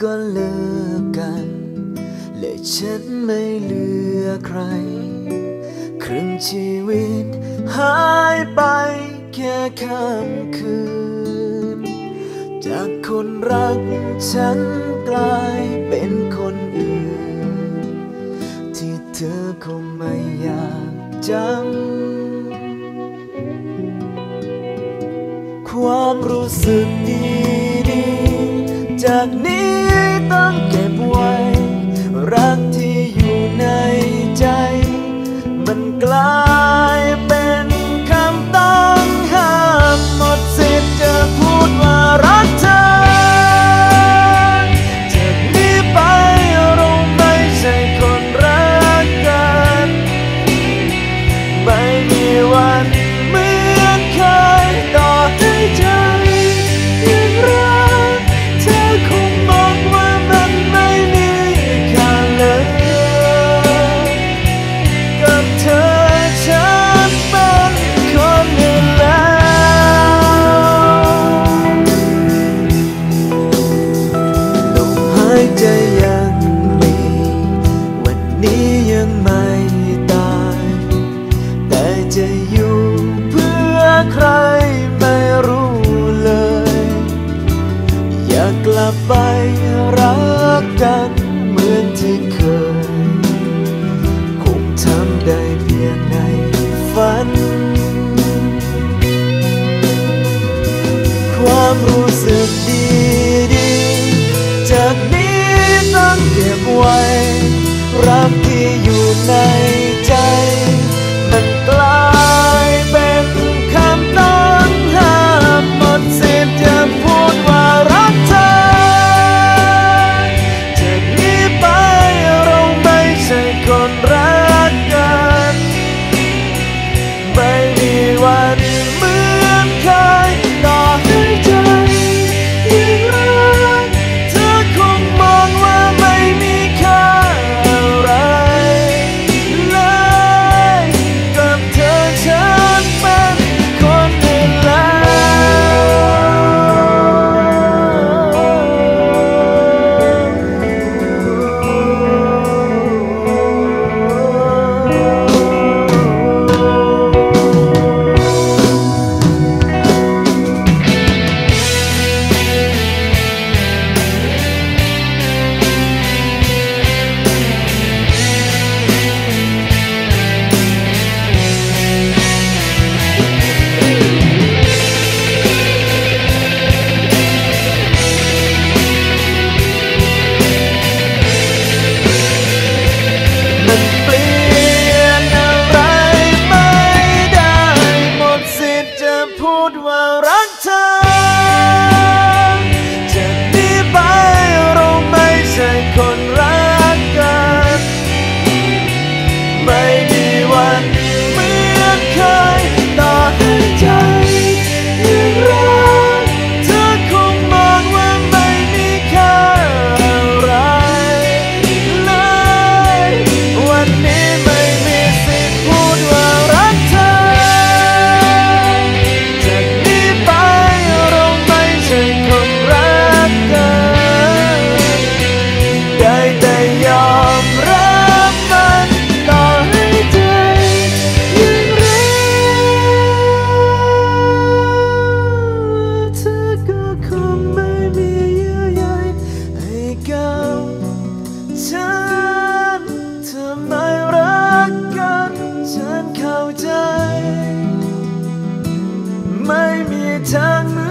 ก็เลิกกัน และฉันไม่เหลือใคร ครึ่งชีวิตหายไปแค่ค่ำคืน จากคนรักฉันกลายเป็นคนอื่น ที่เธอคงไม่อยากจำความรู้สึกนี้ จากนี้ต้องเก็บไว้รักที่ จะยังมี วันนี้ยังไม่ตาย แต่จะอยู่เพื่อใครไม่รู้เลย อยากกลับไปรักกันเหมือนที่เคย คงทำไดเพียงในฝัน ความรู้สึก night. return